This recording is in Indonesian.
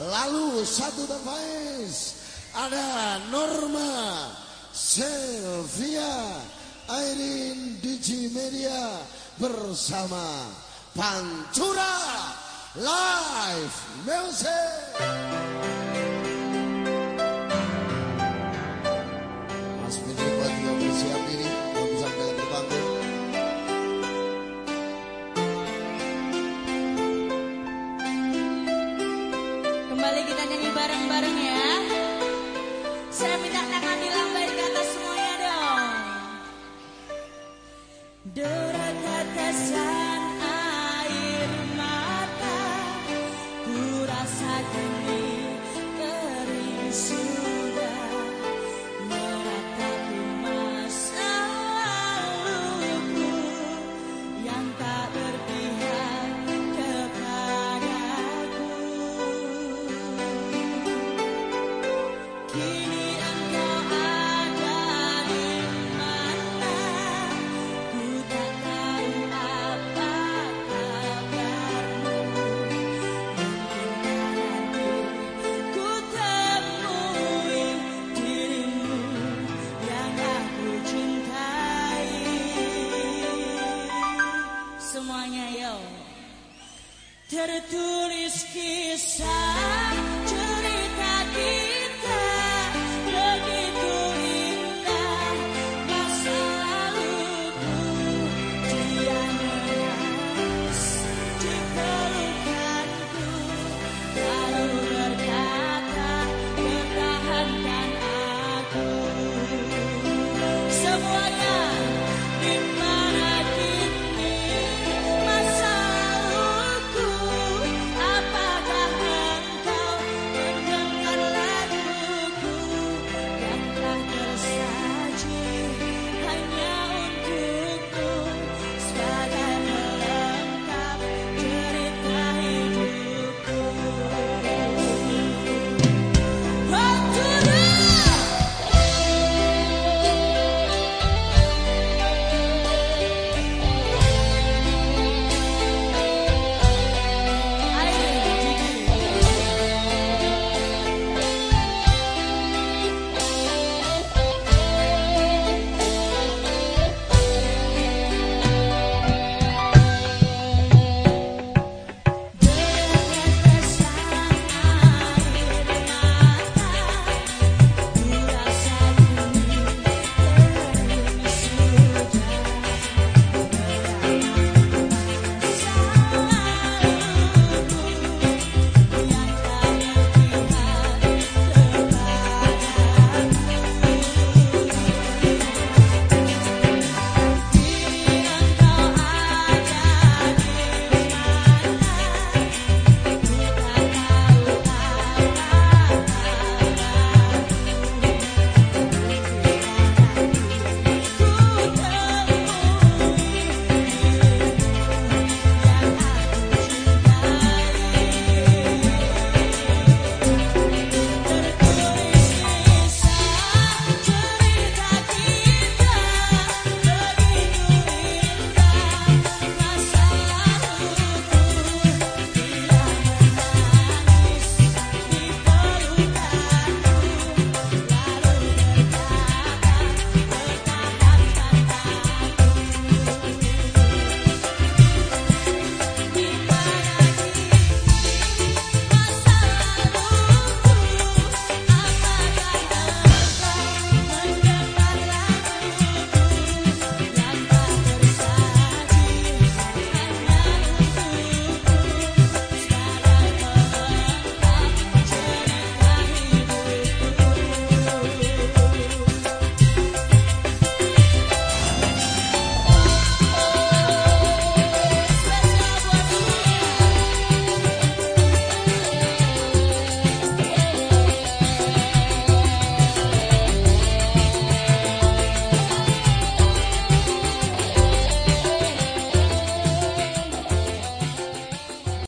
Lalu satu The Ada Norma Sylvia Airin Digi Media bersama Pantura Live Music. Tertulis kisah